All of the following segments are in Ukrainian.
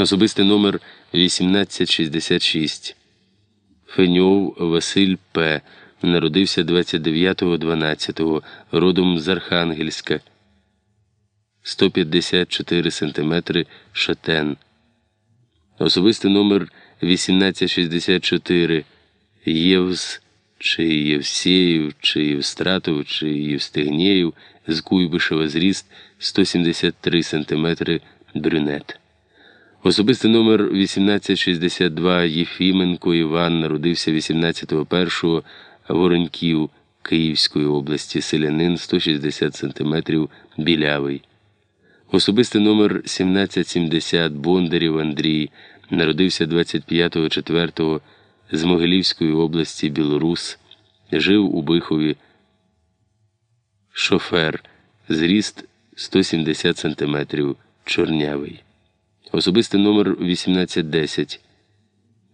Особистий номер 1866. Феньов Василь П. Народився 29.12. Родом з Архангельська. 154 см шатен. Особистий номер 1864. Євз чи Євсеїв, чи Євстратов, чи Євстигнєєв з Куйбишева зріст 173 см брюнет. Особистий номер 1862 Єфіменко Іван народився 18.01 Вороньків Київської області, селянин 160 см білявий. Особистий номер 1770 Бондарів Андрій народився 25.04 з Могилівської області Білорус, жив у Бихові. Шофер, зріст 170 см, чорнявий. Особистий номер 1810.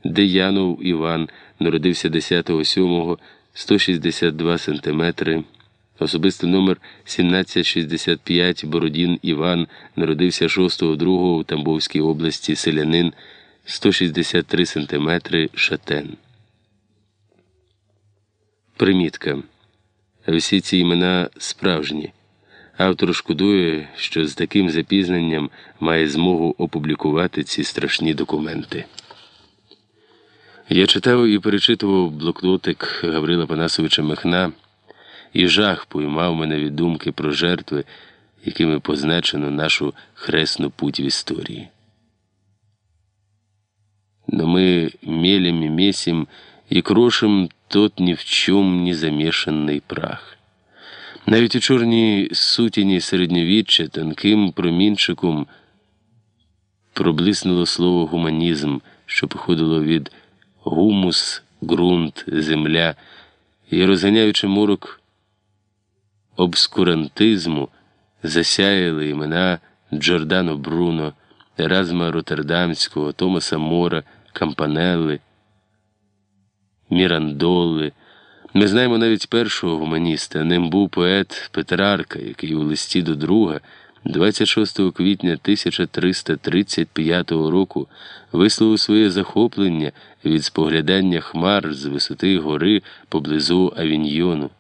Деянов Іван народився 10.07, 162 см. Особистий номер 1765 Бородін Іван народився 6.02 у Тамбовській області селянин 163 см шатен. Примітка. Всі ці імена справжні. Автор шкодує, що з таким запізненням має змогу опублікувати ці страшні документи. Я читав і перечитував блокнотик Гаврила Панасовича Мехна, і жах поймав мене від думки про жертви, якими позначено нашу хресну путь в історії. Но мы мелем и месим и крошим тот ни в чому не замішаний прах. Навіть у чорній сутіні середньовіччя тонким промінчиком проблиснуло слово гуманізм, що походило від гумус, ґрунт, земля, і розганяючи морок обскурантизму, засяяли імена Джордано Бруно, Еразма Роттердамського, Томаса Мора, Кампанелли, Мірандолли. Ми знаємо навіть першого гуманіста, ним був поет Петрарка, який у листі до друга 26 квітня 1335 року висловив своє захоплення від споглядання хмар з висоти гори поблизу Авіньйону.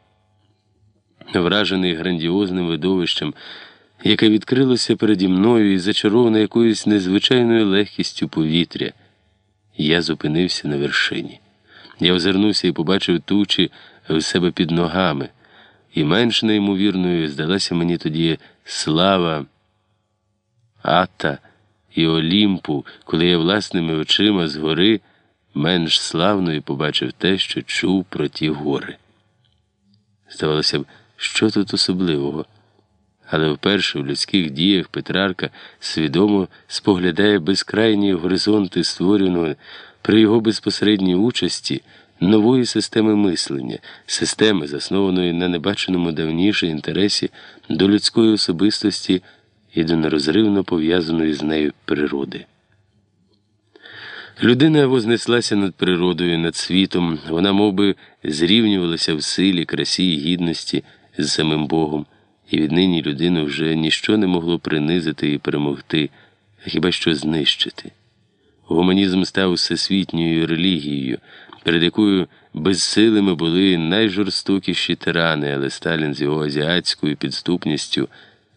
Вражений грандіозним видовищем, яке відкрилося переді мною і зачароване якоюсь незвичайною легкістю повітря, я зупинився на вершині. Я озирнувся і побачив тучі в себе під ногами, і менш неймовірною здалася мені тоді слава Ата і Олімпу, коли я власними очима згори менш славною побачив те, що чув про ті гори. Здавалося б, що тут особливого? Але вперше в людських діях Петрарка свідомо споглядає безкрайні горизонти створеного при його безпосередній участі нової системи мислення, системи, заснованої на небаченому давніше інтересі до людської особистості і до нерозривно пов'язаної з нею природи. Людина вознеслася над природою, над світом, вона мов би, зрівнювалася в силі, красі і гідності з самим Богом, і віднині людину вже ніщо не могло принизити і перемогти, а хіба що знищити. Гуманізм став всесвітньою релігією, перед якою безсилими були найжорстокіші тирани, але Сталін з його азіатською підступністю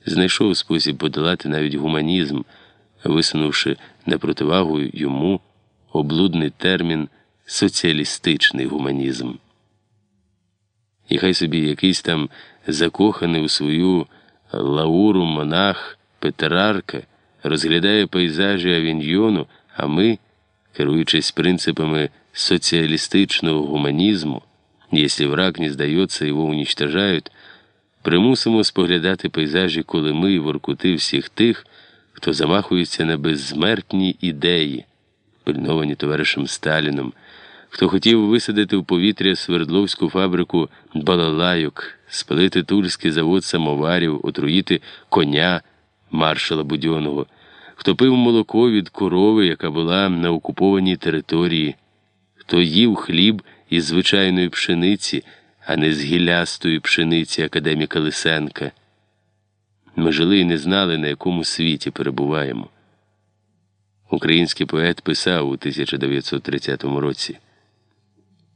знайшов спосіб подолати навіть гуманізм, висунувши на противагу йому облудний термін соціалістичний гуманізм. І хай собі якийсь там закоханий у свою лауру монах Петрарка розглядає пейзажі авіньйону. А ми, керуючись принципами соціалістичного гуманізму, якщо враг не здається, його уничтожають, примусимо споглядати пейзажі Колими і воркути всіх тих, хто замахується на безсмертні ідеї, пильновані товаришем Сталіном, хто хотів висадити в повітря Свердловську фабрику балалайок, спалити тульський завод самоварів, отруїти коня маршала Будьоного хто пив молоко від корови, яка була на окупованій території, хто їв хліб із звичайної пшениці, а не з гілястої пшениці академіка Лисенка. Ми жили і не знали, на якому світі перебуваємо. Український поет писав у 1930 році.